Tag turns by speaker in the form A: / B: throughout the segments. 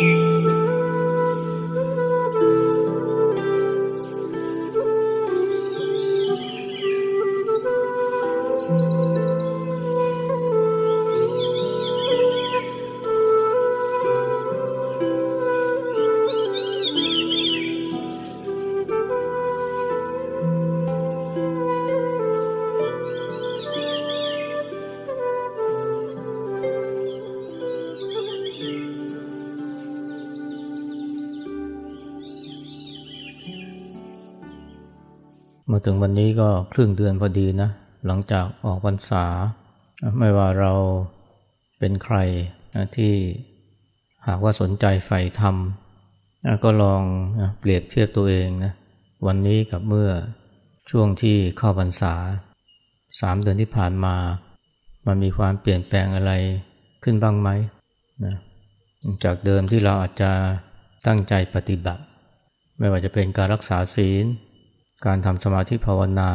A: you. มาถึงวันนี้ก็ครึ่งเดือนพอดีนะ หลังจากออกพรรษา ไม่ว่าเราเป็นใครที่หากว่าสนใจใฝ่ธรรมก็ลองเปรียบเทียบตัวเองนะวันนี้กับเมื่อช่วงที่เข้าพรรษาสามเดือนที่ผ่านมา มันมีความเปลี่ยนแปลงอะไรขึ้นบ้างไหมนะจากเดิมที่เราอาจจะตั้งใจปฏิบัติ ไม่ว่าจะเป็นการรักษาศีล การทำสมาธิภาวนา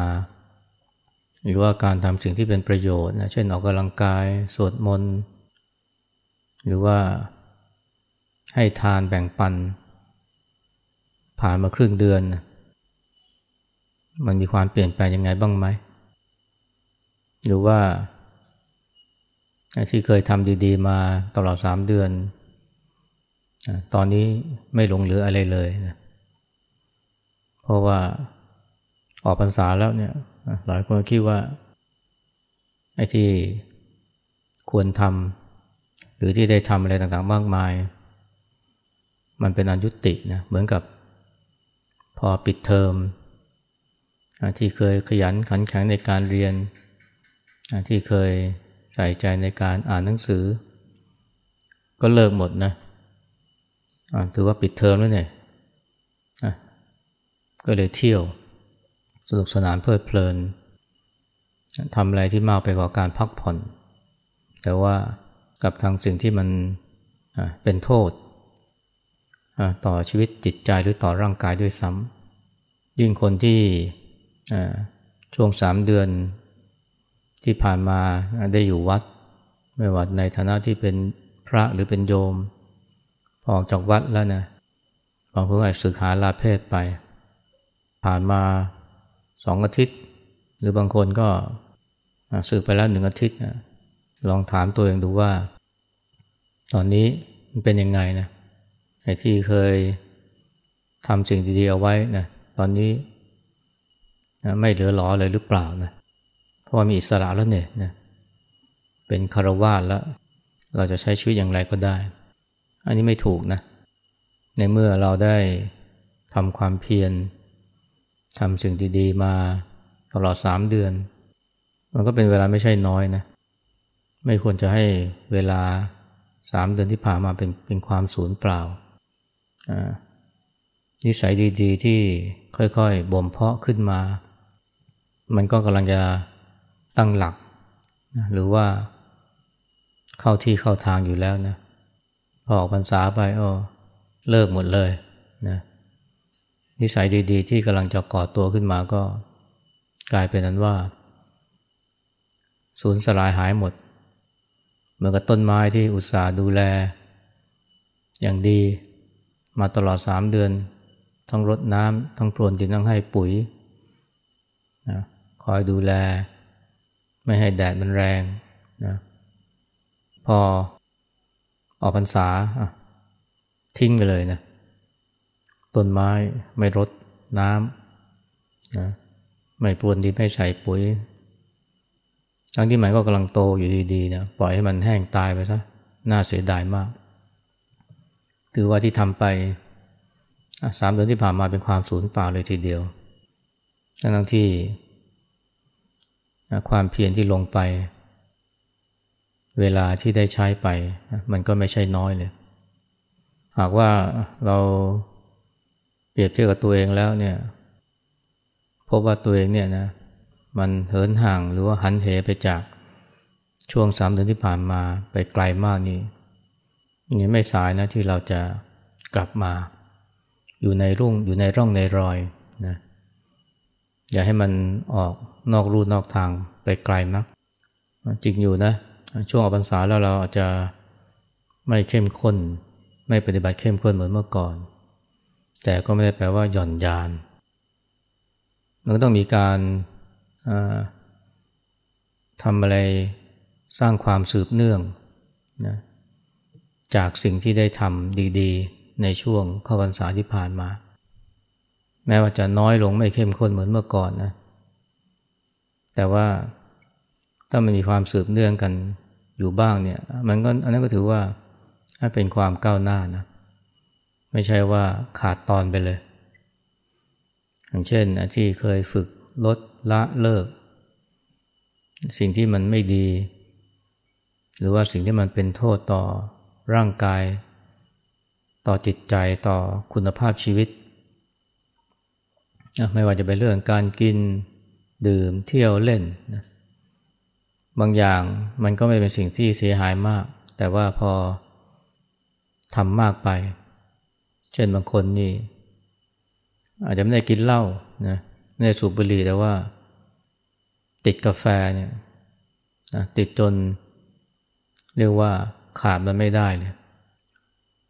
A: หรือว่าการทำสิ่งที่เป็นประโยชน์นะเช่นออกกำลังกายสวดมนต์หรือว่าให้ทานแบ่งปัน ผ่านมาครึ่งเดือน มันมีความเปลี่ยนแปลงยังไงบ้างไหม หรือว่าที่เคยทำดีๆ มาตลอดสามเดือน ตอนนี้ไม่หลงเหลืออะไรเลยนะเพราะว่า ออกพรรษาแล้วเนี่ยหลายคนคิดว่าไอ้ที่ควรทำหรือที่ได้ทำอะไรต่างๆ มากมาย มันเป็นอนุตินะเหมือนกับพอปิดเทอมที่เคยขยันขันแข็งในการเรียน ที่เคยใส่ใจในการอ่านหนังสือ ก็เลิกหมดนะถือว่าปิดเทอมแล้วเนี่ยก็เลยเที่ยว สนุกสนานเพลิดเพลินทำอะไรที่มากไปกว่าการพักผ่อน แต่ว่ากับทางสิ่งที่มันเป็นโทษ ต่อชีวิตจิตใจหรือต่อร่างกายด้วยซ้ำยิ่งคนที่ช่วงสามเดือนที่ผ่านมาได้อยู่วัด ไม่ว่าในฐานะที่เป็นพระหรือเป็นโยม ออกจากวัดแล้วนะบางคนอาจสึกหาลาเพศไป ผ่านมา สองอาทิตย์ หรือบางคนก็สึกไปแล้วหนึ่งอาทิตย์นะลองถามตัวเองดูว่า ตอนนี้มันเป็นยังไงนะไอ้ที่เคยทำสิ่งดีๆเอาไว้นะตอนนี้ไม่เหลือหลอเลยหรือเปล่านะเพราะว่ามีอิสระแล้วเนี่ยนะเป็นคารวาสแล้ว เราจะใช้ชีวิตอย่างไรก็ได้ อันนี้ไม่ถูกนะ ในเมื่อเราได้ทำความเพียร ทำสิ่งดีๆมาตลอดสามเดือน มันก็เป็นเวลาไม่ใช่น้อยนะ ไม่ควรจะให้เวลาสามเดือนที่ผ่านมาเป็นเป็นความสูญเปล่า นิสัยดีๆ ที่ค่อยๆบ่มเพาะขึ้นมา มันก็กำลังจะตั้งหลักนะหรือว่าเข้าที่เข้าทางอยู่แล้วนะ พอออกพรรษาไปอ้อเลิกหมดเลยนะ นิสัยดีๆ ที่กำลังจะก่อตัวขึ้นมาก็กลายเป็นนั้นว่าสูญสลายหายหมด เหมือนกับต้นไม้ที่อุตส่าห์ดูแล อย่างดีมาตลอดสามเดือน ทั้งรดน้ำทั้งพรวนดินทั้งให้ปุ๋ยนะคอยดูแล ไม่ให้แดดมันแรงนะพอออกพรรษาทิ้งไปเลยนะ ต้นไม้ไม่รดน้ำนะไม่ปรวนดินไม่ใส่ปุ๋ย ทั้งที่มันก็กำลังโตอยู่ดีๆนะปล่อยให้มันแห้งตายไปซะน่าเสียดายมากคือว่าที่ทำไปสามเดือนที่ผ่านมาเป็นความสูญเปล่าเลยทีเดียว ทั้งที่ความเพียรที่ลงไป เวลาที่ได้ใช้ไป มันก็ไม่ใช่น้อยเลย หากว่าเรา เปรียบเทียบกับตัวเองแล้วเนี่ยพบว่าตัวเองเนี่ยนะมันเหินห่างหรือว่าหันเหไปจากช่วงสามเดือนที่ผ่านมาไปไกลมากนี่นี่ไม่สายนะที่เราจะกลับมา อยู่ในรุ่งอยู่ในร่องในรอยนะอย่าให้มันออกนอกรูนอกทางไปไกลนักจริงอยู่นะ ช่วงออกพรรษาแล้วเราอาจจะไม่เข้มข้น ไม่ปฏิบัติเข้มข้นเหมือนเมื่อก่อน แต่ก็ไม่ได้แปลว่าหย่อนยาน มันก็ต้องมีการทำอะไรสร้างความสืบเนื่องนะจากสิ่งที่ได้ทำดีๆ ในช่วงข้าพรรษาที่ผ่านมา แม้ว่าจะน้อยลงไม่เข้มข้นเหมือนเมื่อก่อนนะ แต่ว่าถ้ามันมีความสืบเนื่องกันอยู่บ้างเนี่ย มันก็อันนั้นก็ถือว่าเป็นความก้าวหน้านะ ไม่ใช่ว่าขาดตอนไปเลย อย่างเช่นที่เคยฝึกลดละเลิก สิ่งที่มันไม่ดี หรือว่าสิ่งที่มันเป็นโทษต่อร่างกาย ต่อจิตใจต่อคุณภาพชีวิต ไม่ว่าจะเป็นเรื่องการกินดื่มเที่ยวเล่นนะบางอย่างมันก็ไม่เป็นสิ่งที่เสียหายมาก แต่ว่าพอทำมากไป เช่นบางคนนี่ อาจจะไม่ได้กินเหล้านะไม่ได้สูบบุหรี่แต่ว่า ติดกาแฟเนี่ยติดจน เรียกว่าขาดมันไม่ได้เลย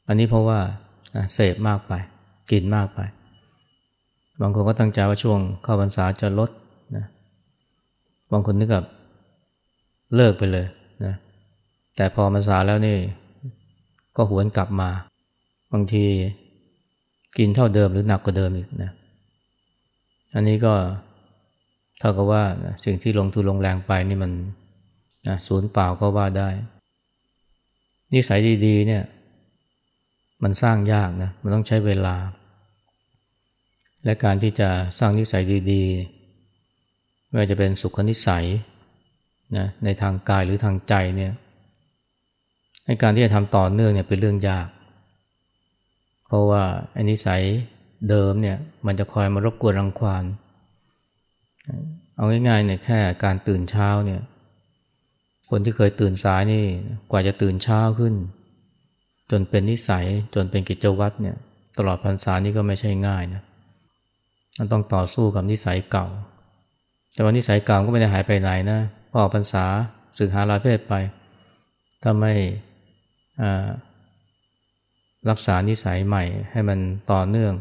A: อันนี้เพราะว่าเสพมากไป กินมากไป บางคนก็ตั้งใจว่าช่วงเข้าพรรษาจะลดนะบางคนนึกกับเลิกไปเลยนะแต่พอพรรษาแล้วนี่ ก็หวนกลับมา บางที กินเท่าเดิมหรือหนักกว่าเดิมอีกนะอันนี้ก็เท่ากับว่าสิ่งที่ลงทุนลงแรงไปนี่มันนะศูนย์เปล่าก็ว่าได้ นิสัยดีๆเนี่ย มันสร้างยากนะมันต้องใช้เวลา และการที่จะสร้างนิสัยดีๆไม่ว่าจะเป็นสุขนิสัยนะในทางกายหรือทางใจเนี่ยในการที่จะทำต่อเนื่องเนี่ยเป็นเรื่องยาก เพราะว่าอันนิสัยเดิมเนี่ยมันจะคอยมารบกวนรังควานเอาง่ายๆเนี่ยแค่การตื่นเช้าเนี่ยคนที่เคยตื่นสายนี่กว่าจะตื่นเช้าขึ้น จนเป็นนิสัยจนเป็นกิจวัตรเนี่ยตลอดพรรษานี่ก็ไม่ใช่ง่ายนะมันต้องต่อสู้กับนิสัยเก่า แต่ว่านิสัยเก่าก็ไม่ได้หายไปไหนนะพอพรรษาสึกหาลาเพศไปถ้าไม่ รักษานิสัยใหม่ให้มันต่อเนื่อง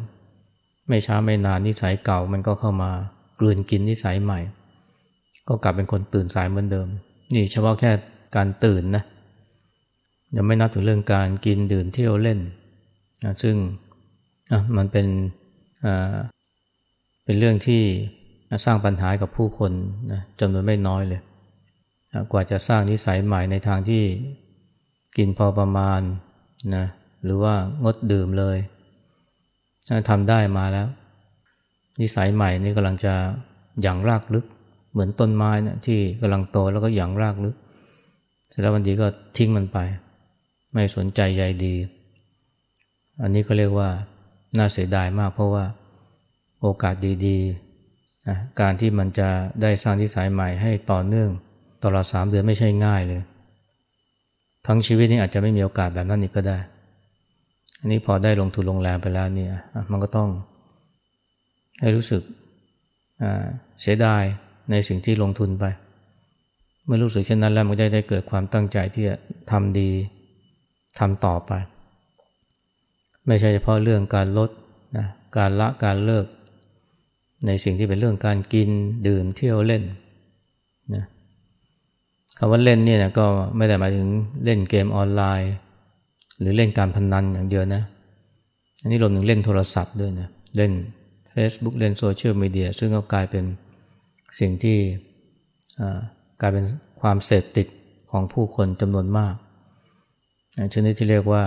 A: ไม่ช้าไม่นานนิสัยเก่ามันก็เข้ามากลืนกินนิสัยใหม่ ก็กลับเป็นคนตื่นสายเหมือนเดิม นี่เฉพาะแค่การตื่นนะยังไม่นับถึงเรื่องการกินดื่มเที่ยวเล่นนะซึ่งมันเป็นเป็นเรื่องที่สร้างปัญหากับผู้คนนะจำนวนไม่น้อยเลยกว่าจะสร้างนิสัยใหม่ในทางที่กินพอประมาณนะ หรือว่างดดื่มเลยทำได้มาแล้ว นิสัยใหม่นี่กำลังจะอย่างรากลึก เหมือนต้นไม้นะที่กำลังโตแล้วก็หยั่งรากลึกเสร็จแล้ววันดีก็ทิ้งมันไป ไม่สนใจใยดี อันนี้ก็เรียกว่าน่าเสียดายมากเพราะว่าโอกาสดีๆนะการที่มันจะได้สร้างที่สายใหม่ให้ต่อเนื่องตลอดสามเดือนไม่ใช่ง่ายเลย ทั้งชีวิตนี้อาจจะไม่มีโอกาสแบบนั้นอีกก็ได้ อันนี้พอได้ลงทุนลงแรงไปแล้วเนี่ยมันก็ต้องให้รู้สึกเสียดายในสิ่งที่ลงทุนไปเมื่อรู้สึกเช่นนั้นแล้วมันจะได้เกิดความตั้งใจที่จะทำดีทำต่อไป ไม่ใช่เฉพาะเรื่องการลดนะการละการเลิก ในสิ่งที่เป็นเรื่องการกินดื่มเที่ยวเล่นนะคำว่าเล่นเนี่ยนะก็ไม่ได้หมายถึงเล่นเกมออนไลน์ หรือเล่นการพนนันอย่างเดียวนะ อันนี้รวมถึงเล่นโทรศัพท์ด้วยนะ เล่น Facebook เล่นโซเชียลมีเดียซึ่งก็กลายเป็นสิ่งที่กลายเป็นความเสพติดของผู้คนจำนวนมากชนิดที่เรียกว่า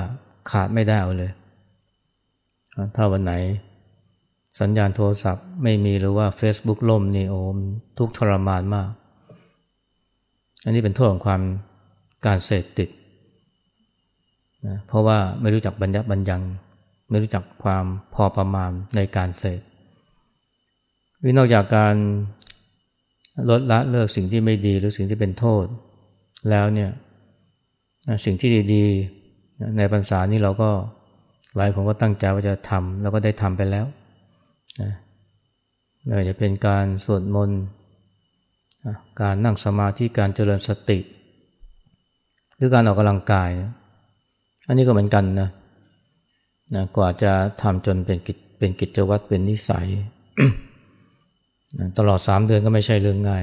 A: ขาดไม่ได้เอาเลย ถ้าวันไหนสัญญาณโทรศัพท์ไม่มีหรือว่า Facebook ล่มนี่โอมทุกทรมานมาก อันนี้เป็นโทษของความการเสพติด นะเพราะว่าไม่รู้จักบรรยับบรรยัง ไม่รู้จักความพอประมาณในการเสพวินอกจากการลดละเลิกสิ่งที่ไม่ดีหรือสิ่งที่เป็นโทษ แล้วเนี่ยสิ่งที่ดีๆ ในพรรษานี้เราก็หลายคนก็ตั้งใจว่าจะทำแล้วก็ได้ทำไปแล้วนะไม่ว่าจะเป็นการสวดมนต์การนั่งสมาธิการเจริญสติ หรือการออกกำลังกาย อันนี้ก็เหมือนกันนะนะกว่าจะทำจนเป็นกิจเป็นกิจวัตรเป็นนิสัยตลอดสามเดือนก็ไม่ใช่เรื่องง่าย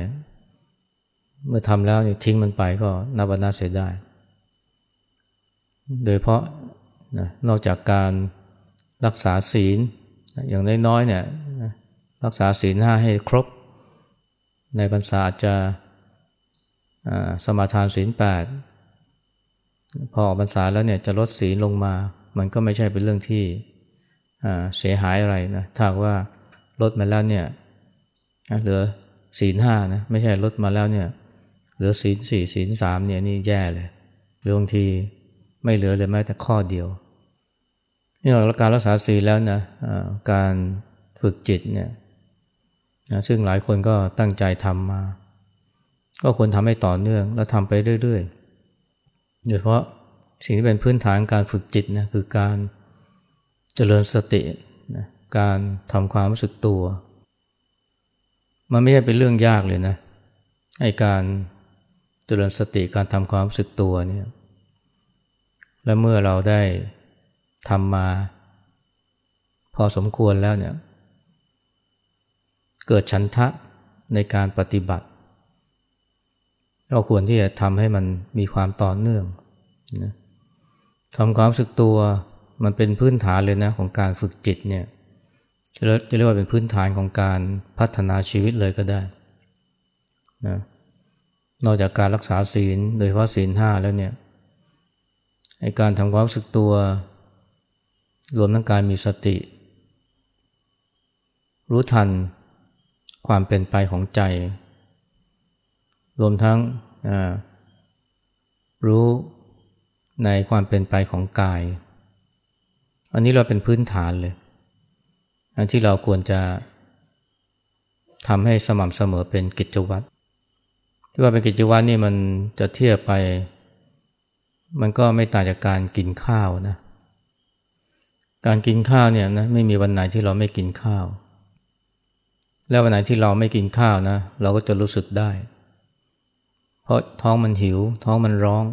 A: เมื่อทำแล้วทิ้งมันไปก็นับว่าน่าเสียดายโดยเพราะนะนอกจากการรักษาศีลอย่างน้อยๆเนี่ยรักษาศีลห้าให้ครบ ในพรรษาอาจจะสมาทานศีลแปด พอออกพรรษาแล้วเนี่ยจะลดศีลลงมา มันก็ไม่ใช่เป็นเรื่องที่เสียหายอะไรนะถ้าว่าลดมาแล้วเนี่ยเหลือศีลห้านะไม่ใช่ลดมาแล้วเนี่ยเหลือศีลสี่ศีลสามเนี่ยนี่แย่เลยหรือบางทีไม่เหลือเลยแม้แต่ข้อเดียวนี่เราการรักษาศีลแล้วนะการฝึกจิตเนี่ยซึ่งหลายคนก็ตั้งใจทำมา ก็ควรทำให้ต่อเนื่องแล้วทำไปเรื่อยๆ โดยเฉพาะสิ่งที่เป็นพื้นฐานการฝึกจิตนะคือการเจริญสตินะการทำความรู้สึกตัว มันไม่ใช่เป็นเรื่องยากเลยนะไอการเจริญสติการทำความรู้สึกตัวเนี่ยและเมื่อเราได้ทำมา พอสมควรแล้วเนี่ยเกิดฉันทะในการปฏิบัติ เราควรที่จะทำให้มันมีความต่อเนื่องนะทำความรู้สึกตัวมันเป็นพื้นฐานเลยนะของการฝึกจิตเนี่ยจะเรียกว่าเป็นพื้นฐานของการพัฒนาชีวิตเลยก็ได้นะนอกจากการรักษาศีลโดยเฉพาะศีลห้าแล้วเนี่ยการทำความรู้สึกตัว รวมทั้งการมีสติ รู้ทันความเป็นไปของใจ รวมทั้งรู้ในความเป็นไปของกาย อันนี้เราเป็นพื้นฐานเลย อันที่เราควรจะทำให้สม่ำเสมอเป็นกิจวัตร ที่ว่าเป็นกิจวัตรนี่มันจะเทียบไป มันก็ไม่ต่างจากการกินข้าวนะ การกินข้าวเนี่ยนะไม่มีวันไหนที่เราไม่กินข้าว แล้ววันไหนที่เราไม่กินข้าวนะ เราก็จะรู้สึกได้ เพราะท้องมันหิว ท้องมันร้อง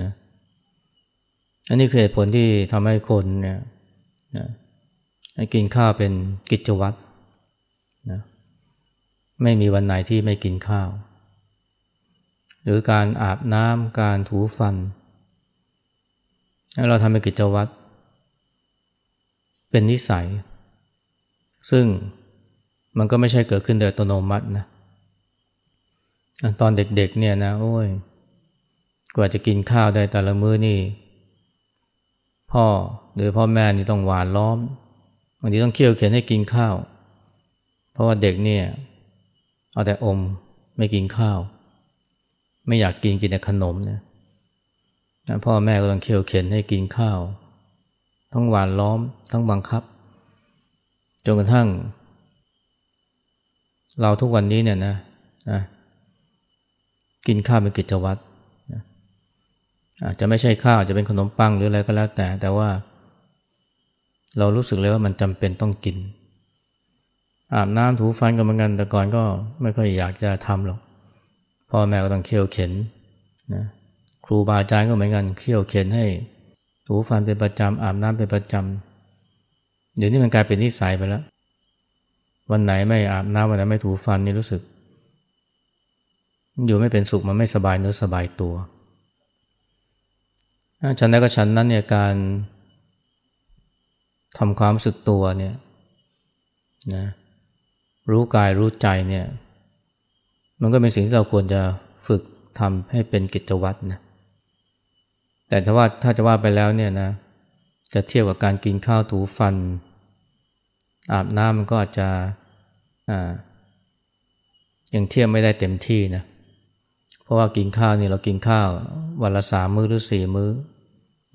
A: นะอันนี้คือเหตุผลที่ทำให้คนเนี่ยนะกินข้าวเป็นกิจวัตรนะไม่มีวันไหนที่ไม่กินข้าว หรือการอาบน้ำการถูฟัน เราทำเป็นกิจวัตรเป็นนิสัย ซึ่งมันก็ไม่ใช่เกิดขึ้นโดยอัตโนมัตินะ ตอนเด็กๆเนี่ยนะโอ้ย กว่าจะกินข้าวได้แต่ละมื้อนี่ พ่อหรือพ่อแม่นี่ต้องหวานล้อมบางทีต้องเคี่ยวเข็นให้กินข้าว เพราะว่าเด็กเนี่ย เอาแต่อมไม่กินข้าว ไม่อยากกินกินแต่ขนมเนี่ยพ่อแม่ก็ต้องเคี่ยวเข็นให้กินข้าว ทั้งหวานล้อมทั้งบังคับจนกระทั่ง เราทุกวันนี้เนี่ยนะนะ กินข้าวเป็นกิจวัตรอาจจะไม่ใช่ข้าวจะเป็นขนมปังหรืออะไรก็แล้วแต่ แต่ว่า เรารู้สึกเลยว่ามันจำเป็นต้องกิน อาบน้ำถูฟันกันเหมือนกันแต่ก่อนก็ไม่ค่อยอยากจะทำหรอกพ่อแม่ก็ต้องเคี่ยวเข็นนะครูบาอาจารย์ก็เหมือนกันเคี่ยวเข็นให้ถูฟันเป็นประจำอาบน้ำเป็นประจำเดี๋ยวนี้มันกลายเป็นนิสัยไปแล้ว วันไหนไม่อาบน้ำวันไหนไม่ถูฟันนี่รู้สึก อยู่ไม่เป็นสุขมันไม่สบายเนื้อสบายตัวฉันนั้นก็ฉันนั้นเนี่ยการทำความรู้สึกตัวเนี่ยนะรู้กายรู้ใจเนี่ยมันก็เป็นสิ่งที่เราควรจะฝึกทำให้เป็นกิจวัตรนะแต่ถ้าว่าถ้าจะว่าไปแล้วเนี่ยนะจะเทียบกับการกินข้าวถูฟัน อาบน้ำมันก็อาจจะอ่ายังเทียบไม่ได้เต็มที่นะเพราะว่ากินข้าวนี่เรากินข้าว วันละสามมื้อหรือสี่มื้อ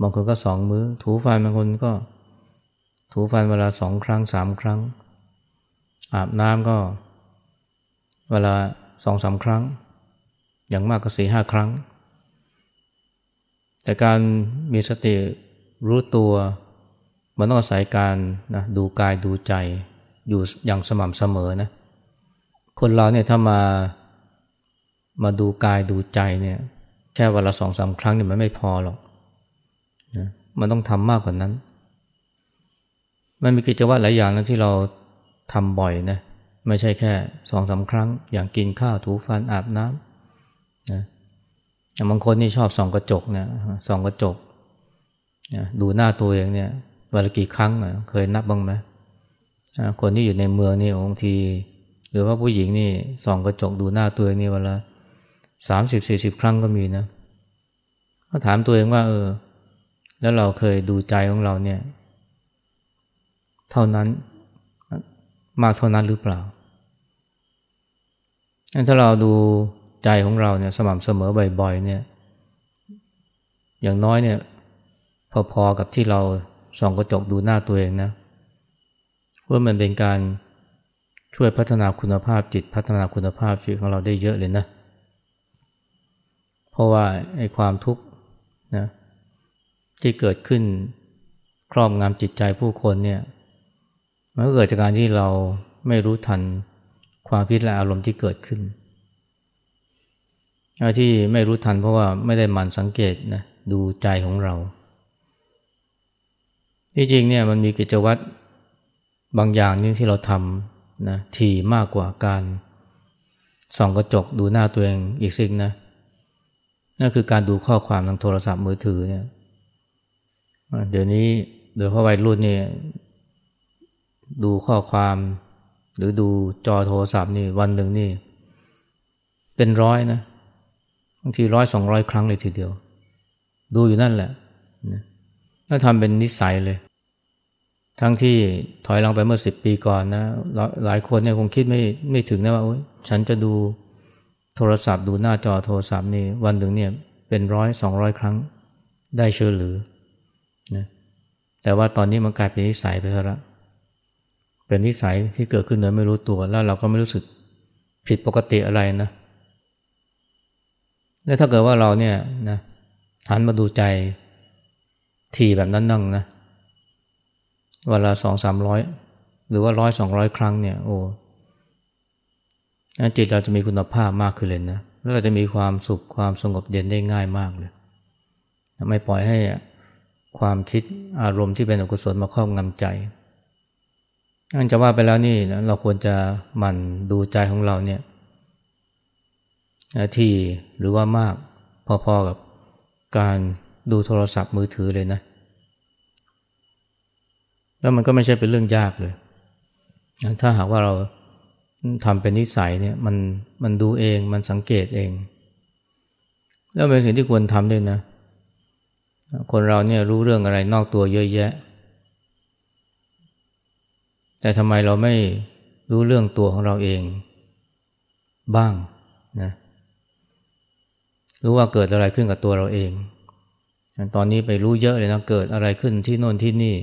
A: บางคนก็สองมือ้อ ถูฟันบางคนก็ ถูฟันเวลาสองครั้งสามครั้ง อาบน้ำก็ เวลาสองสาครั้ง อย่างมากก็สี่ห้าครั้ง แต่การมีสติรู้ตัวมันต้องอาศัยการนะดูกายดูใจอยู่อย่างสม่ำเสมอนะ คนเราเนี่ยถ้ามา มาดูกายดูใจเนี่ยแค่วันละสองสาครั้งเนี่ยมันไม่พอหรอกนะมันต้องทำมากกว่านั้น มันมีกิจวัตรหลายอย่างนะที่เราทำบ่อยนะไม่ใช่แค่สองสาครั้ง อย่างกินข้าวถูฟันอาบน้ำนะบางคนนี่ชอบส่องกระจกนะส่องกระจกนะดูหน้าตัวเองเนี่ยวันละกี่ครั้งนะเคยนับบ้างไหมคนที่อยู่ในเมืองนี่บางที หรือว่าผู้หญิงนี่ส่องกระจกดูหน้าตัวเองนี่วันละ สามสิบสี่สิบครั้งก็มีนะก็ถามตัวเองว่าเออ แล้วเราเคยดูใจของเราเนี่ย เท่านั้นมากเท่านั้นหรือเปล่า ถ้าเราดูใจของเราเนี่ยสม่ำเสมอบ่อยๆเนี่ย อย่างน้อยเนี่ย พอๆกับที่เราส่องกระจกดูหน้าตัวเองนะว่ามันเป็นการช่วยพัฒนาคุณภาพจิตพัฒนาคุณภาพชีวิตของเราได้เยอะเลยนะ ราะว่าไอ้ความทุกข์นะที่เกิดขึ้นครอบงำจิตใจผู้คนเนี่ยมันก็เกิดจากการที่เราไม่รู้ทันความพิษและอารมณ์ที่เกิดขึ้นที่ไม่รู้ทันเพราะว่าไม่ได้มันสังเกตนะดูใจของเราที่จริงเนี่ยมันมีกิจวัตรบางอย่างนี่ที่เราทำนะถี่มากกว่าการส่องกระจกดูหน้าตัวเองอีกสิ่งนะ นั่นคือการดูข้อความทางโทรศัพท์มือถือเนี่ยเดี๋ยวนี้โดยเพราะวัยรุ่นเนี่ยดูข้อความหรือดูจอโทรศัพท์นี่วันหนึ่งนี่ เป็นร้อยนะบางทีร้อยสองร้อยครั้งเลยทีเดียว ดูอยู่นั่นแหละถ้าทำเป็นนิสัยเลย ทั้งที่ถอยหลังไปเมื่อสิบปีก่อนนะ หลายคนเนี่ยคงคิดไม่ไม่ถึงนะว่าฉันจะดู โทรศัพท์ดูหน้าจอโทรศัพท์นี่วันหนึ่งเนี่ยเป็นร้อยสองร้อยครั้งได้เชื่อหรือนะแต่ว่าตอนนี้มันกลายเป็นนิสัยไปแล้วเป็นนิสัยที่เกิดขึ้นโดยไม่รู้ตัวแล้วเราก็ไม่รู้สึกผิดปกติอะไรนะแล้วถ้าเกิดว่าเราเนี่ยนะหันมาดูใจทีแบบนั้นนั่งนะเวลาสองสามร้อยหรือว่าร้อยสองร้อยครั้งเนี่ยโอ้ จิตเราจะมีคุณภาพมากขึ้นเลยนะ แล้วเราจะมีความสุขความสงบเย็นได้ง่ายมากเลย ไม่ปล่อยให้ความคิดอารมณ์ที่เป็นอกุศลมาครอบงำใจอันจะว่าไปแล้วนี่นะเราควรจะหมั่นดูใจของเราเนี่ยทีหรือว่ามากพอๆกับการดูโทรศัพท์มือถือเลยนะ แล้วมันก็ไม่ใช่เป็นเรื่องยากเลย ถ้าหากว่าเรา ทำเป็นนิสัยเนี่ยมันมันดูเองมันสังเกตเอง แล้วเป็นสิ่งที่ควรทำด้วยนะ คนเราเนี่ยรู้เรื่องอะไรนอกตัวเยอะแยะ แต่ทำไมเราไม่รู้เรื่องตัวของเราเองบ้างนะรู้ว่าเกิดอะไรขึ้นกับตัวเราเอง ตอนนี้ไปรู้เยอะเลยนะเกิดอะไรขึ้นที่โน่นที่นี่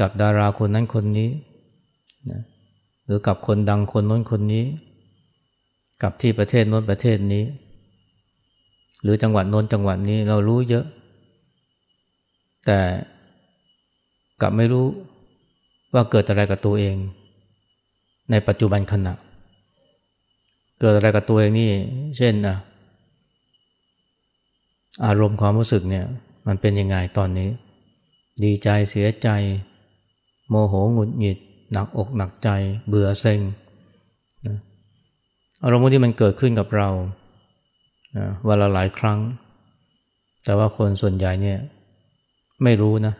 A: กับดาราคนนั้นคนนี้นะ หรือกับคนดังคนน้นคนนี้ กับที่ประเทศน้นประเทศนี้ หรือจังหวัดน้นจังหวัดนี้เรารู้เยอะ แต่กลับไม่รู้ว่าเกิดอะไรกับตัวเอง ในปัจจุบันขณะ เกิดอะไรกับตัวเองนี่ เช่นนะอารมณ์ความรู้สึกเนี่ย มันเป็นยังไงตอนนี้ ดีใจเสียใจ โมโหหงุดหงิด หนักอกหนักใจ เบื่อเซ็งนะอารมณ์ที่มันเกิดขึ้นกับเรานะวันละหลายครั้ง แต่ว่าคนส่วนใหญ่เนี่ยไม่รู้นะ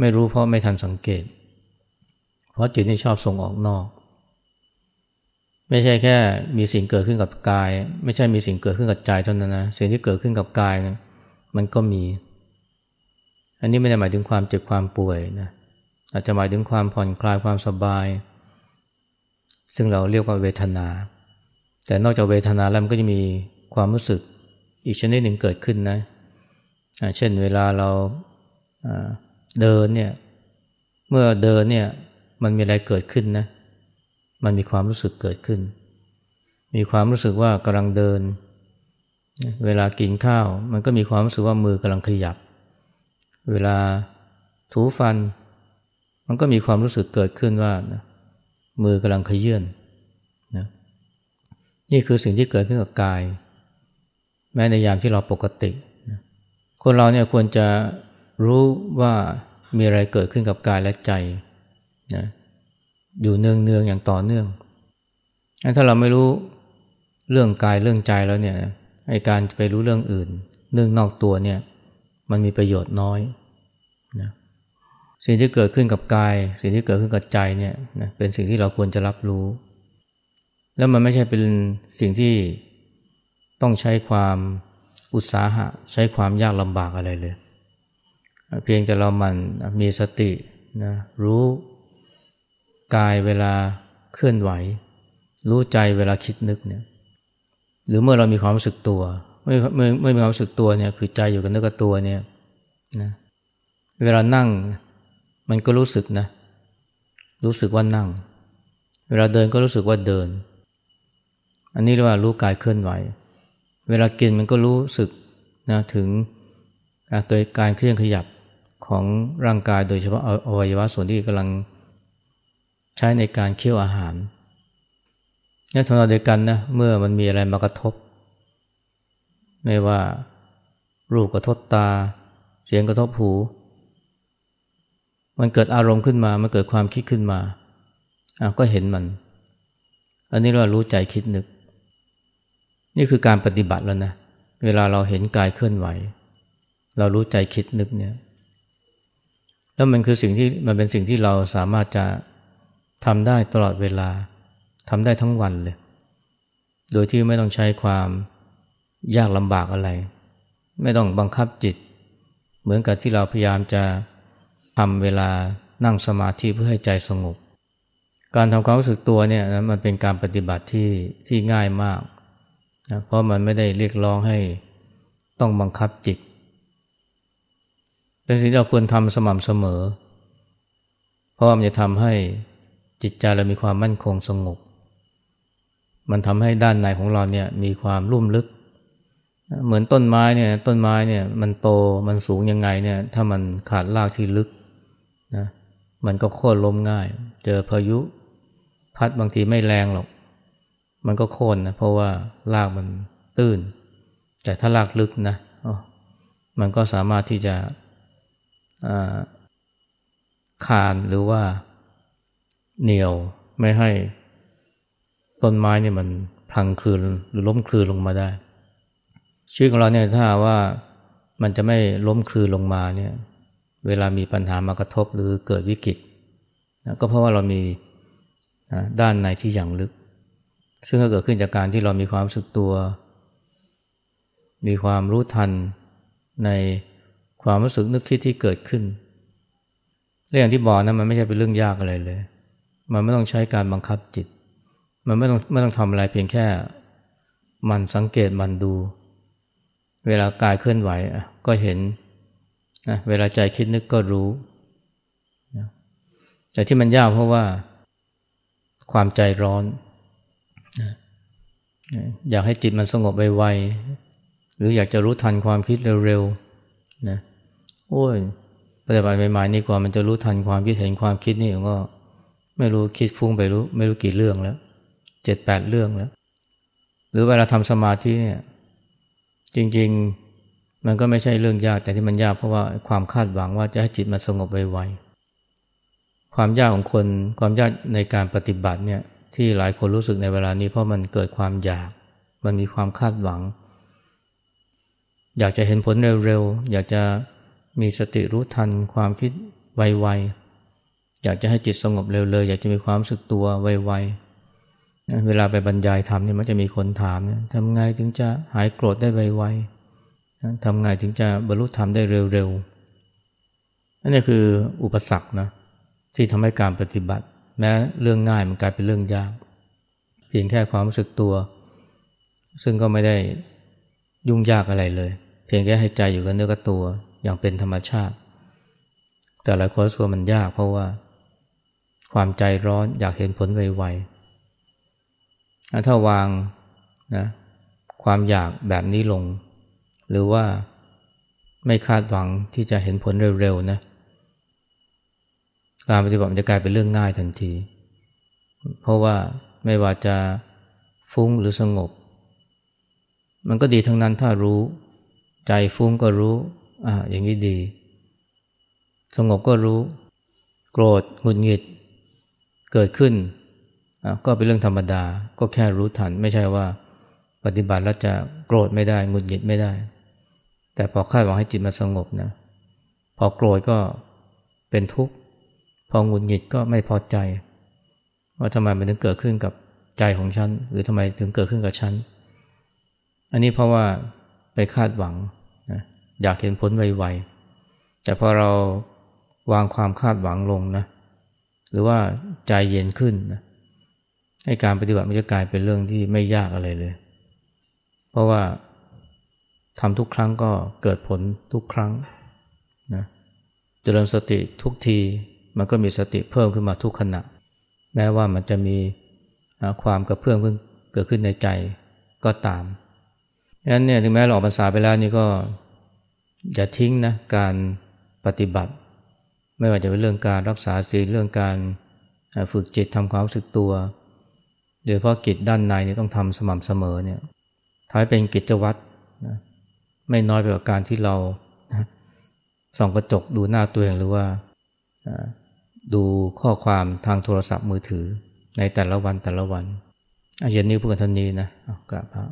A: ไม่รู้เพราะไม่ทันสังเกต เพราะจิตนี่ชอบส่งออกนอก ไม่ใช่แค่มีสิ่งเกิดขึ้นกับกาย ไม่ใช่มีสิ่งเกิดขึ้นกับใจเท่านั้นนะสิ่งที่เกิดขึ้นกับกายนะมันก็มี อันนี้ไม่ได้หมายถึงความเจ็บความป่วยนะ อาจจะหมายถึงความผ่อนคลายความสบาย ซึ่งเราเรียกว่าเวทนา แต่นอกจากเวทนาแล้วมันก็จะมีความรู้สึกอีกชนิดหนึ่งเกิดขึ้นนะเช่นเวลาเราเดินเนี่ยเมื่อเดินเนี่ยมันมีอะไรเกิดขึ้นนะมันมีความรู้สึกเกิดขึ้น มีความรู้สึกว่ากำลังเดิน เวลากินข้าว มันก็มีความรู้สึกว่ามือกำลังขยับ เวลาถูฟัน มันก็มีความรู้สึกเกิดขึ้นว่านะมือกำลังขยื่นนะนี่คือสิ่งที่เกิดขึ้นกับกาย แม้ในยามที่เราปกตินะคนเราเนี่ยควรจะรู้ว่ามีอะไรเกิดขึ้นกับกายและใจนะอยู่เนืองเนืองอย่างต่อเนื่องถ้าเราไม่รู้เรื่องกายเรื่องใจแล้วเนี่ยไอการไปรู้เรื่องอื่น เรื่องนอกตัวเนี่ย มันมีประโยชน์น้อย สิ่งที่เกิดขึ้นกับกาย สิ่งที่เกิดขึ้นกับใจเนี่ยนะเป็นสิ่งที่เราควรจะรับรู้ แล้วมันไม่ใช่เป็นสิ่งที่ต้องใช้ความอุตสาหะ ใช้ความยากลำบากอะไรเลย เพียงแต่เรามันมีสตินะรู้กายเวลาเคลื่อนไหว รู้ใจเวลาคิดนึกเนี่ยหรือเมื่อเรามีความรู้สึกตัวเมื่อเมื่อเมื่อมีความรู้สึกตัวเนี่ยคือใจอยู่กับเนื้อกับตัวเนี่ยนะเวลานั่ง มันก็รู้สึกนะ รู้สึกว่านั่ง เวลาเดินก็รู้สึกว่าเดิน อันนี้เรียกว่ารู้กายเคลื่อนไหว เวลากินมันก็รู้สึกนะถึงตัวการเคลื่อนขยับของร่างกายโดยเฉพาะอวัยวะส่วนที่กำลังใช้ในการเคี่ยวอาหารนี่ทำนองเดียวกันนะเมื่อมันมีอะไรมากระทบ ไม่ว่ารูปกระทบตา เสียงกระทบหู มันเกิดอารมณ์ขึ้นมา มันเกิดความคิดขึ้นมาอาก็เห็นมัน อันนี้เรารู้ใจคิดนึก นี่คือการปฏิบัติแล้วนะ เวลาเราเห็นกายเคลื่อนไหว เรารู้ใจคิดนึกเนี่ย แล้วมันคือสิ่งที่มันเป็นสิ่งที่เราสามารถจะทำได้ตลอดเวลาทำได้ทั้งวันเลย โดยที่ไม่ต้องใช้ความยากลำบากอะไร ไม่ต้องบังคับจิต เหมือนกับที่เราพยายามจะ ทำเวลานั่งสมาธิเพื่อให้ใจสงบ การทำความรู้สึกตัวเนี่ยนะมันเป็นการปฏิบัติที่ที่ง่ายมากนะเพราะมันไม่ได้เรียกร้องให้ต้องบังคับจิต เป็นสิ่งที่เราควรทำสม่ำเสมอ เพราะมันจะทำให้จิตใจเรามีความมั่นคงสงบ มันทำให้ด้านในของเราเนี่ยมีความรุ่มลึก เหมือนต้นไม้เนี่ยต้นไม้เนี่ยมันโตมันสูงยังไงเนี่ยถ้ามันขาดรากที่ลึก นะมันก็โค่นล้มง่าย เจอพายุพัดบางทีไม่แรงหรอก มันก็โค่นนะเพราะว่ารากมันตื้น แต่ถ้ารากลึกนะมันก็สามารถที่จะคานหรือว่าเหนียวไม่ให้ต้นไม้เนี่ยมันพังคลืนหรือล้มคลืนลงมาได้ ชีวิตของเราเนี่ยถ้าว่ามันจะไม่ล้มคลืนลงมาเนี่ย เวลามีปัญหามากระทบหรือเกิดวิกฤตนะก็เพราะว่าเรามีนะด้านในที่อย่างลึก ซึ่งก็เกิดขึ้นจากการที่เรามีความรู้สึกตัว มีความรู้ทันในความรู้สึกนึกคิดที่เกิดขึ้นเรื่องที่บอกนะมันไม่ใช่เป็นเรื่องยากอะไรเลย มันไม่ต้องใช้การบังคับจิต มันไม่ต้องไม่ต้องทำอะไรเพียงแค่ มันสังเกตมันดู เวลากายเคลื่อนไหวก็เห็น นะเวลาใจคิดนึกก็รู้นะแต่ที่มันยากเพราะว่าความใจร้อนนะอยากให้จิตมันสงบไวๆหรืออยากจะรู้ทันความคิดเร็วๆนะโอ้ยปฏิบัติใหม่ๆนี่กว่ามันจะรู้ทันความคิดเห็นความคิดนี่ก็ ไม่รู้คิดฟุ้งไปรู้ ไม่รู้กี่เรื่องแล้วเจ็ดแปดเรื่องแล้ว หรือเวลาทำสมาธิเนี่ย จริง ๆ มันก็ไม่ใช่เรื่องยากแต่ที่มันยากเพราะว่าความคาดหวังว่าจะให้จิตมันสงบไวๆความยากของคนความยากในการปฏิบัติเนี่ยที่หลายคนรู้สึกในเวลานี้เพราะมันเกิดความอยาก มันมีความคาดหวัง อยากจะเห็นผลเร็วๆ อยากจะมีสติรู้ทันความคิดไวๆ อยากจะให้จิตสงบเร็วเลยอยากจะมีความสึกตัวไวๆ เวลาไปบรรยายธรรมเนี่ยมันจะมีคนถามเนี่ยทำไงถึงจะหายโกรธได้ไวๆ ทำไงถึงจะบรรลุธรรมได้เร็วๆนั่นคืออุปสรรคนะที่ทำให้การปฏิบัติ แม้เรื่องง่ายมันกลายเป็นเรื่องยาก เพียงแค่ความรู้สึกตัว ซึ่งก็ไม่ได้ยุ่งยากอะไรเลย เพียงแค่ให้ใจอยู่กับเนื้อกับตัวอย่างเป็นธรรมชาติ แต่หลายคนส่วนมันยากเพราะว่า ความใจร้อนอยากเห็นผลไวๆถ้าวางนะความอยากแบบนี้ลง หรือว่าไม่คาดหวังที่จะเห็นผลเร็วๆนะการปฏิบัติมันจะกลายเป็นเรื่องง่ายทันที เพราะว่าไม่ว่าจะฟุ้งหรือสงบ มันก็ดีทั้งนั้นถ้ารู้ ใจฟุ้งก็รู้อ่าอย่างนี้ดี สงบก็รู้ โกรธหงุดหงิด เกิดขึ้นก็เป็นเรื่องธรรมดาก็แค่รู้ทัน ไม่ใช่ว่าปฏิบัติแล้วจะโกรธไม่ได้หงุดหงิดไม่ได้ แต่พอคาดหวังให้จิตมันสงบนะ พอโกรธก็เป็นทุกข์ พอหงุดหงิดก็ไม่พอใจ ว่าทำไมมันถึงเกิดขึ้นกับใจของฉัน หรือทำไมถึงเกิดขึ้นกับฉัน อันนี้เพราะว่าไปคาดหวังนะอยากเห็นผลไวๆ แต่พอเราวางความคาดหวังลงนะหรือว่าใจเย็นขึ้นนะให้การปฏิบัติมันจะกลายเป็นเรื่องที่ไม่ยากอะไรเลย เพราะว่า ทำทุกครั้งก็เกิดผลทุกครั้งนะเจริญสติทุกทีมันก็มีสติเพิ่มขึ้นมาทุกขณะ แม้ว่ามันจะมีความกระเพื่อมเกิดขึ้นในใจก็ตามดังนั้นเนี่ยถึงแม้เราออกภาษาไปแล้วนี่ก็อย่าทิ้งนะการปฏิบัติ ไม่ว่าจะเป็นเรื่องการรักษาศีลเรื่องการฝึกจิตทำความรู้สึกตัว โดยเพราะกิจด้านในนี่ต้องทำสม่ำเสมอเนี่ยท้ายเป็นกิจวัตรนะ ไม่น้อยไปกว่าการที่เรานะส่องกระจกดูหน้าตัวเองหรือว่าดูข้อความทางโทรศัพท์มือถือในแต่ละวันแต่ละวันอาเย็นนี้พูดกันท่านี้นะกราบพระ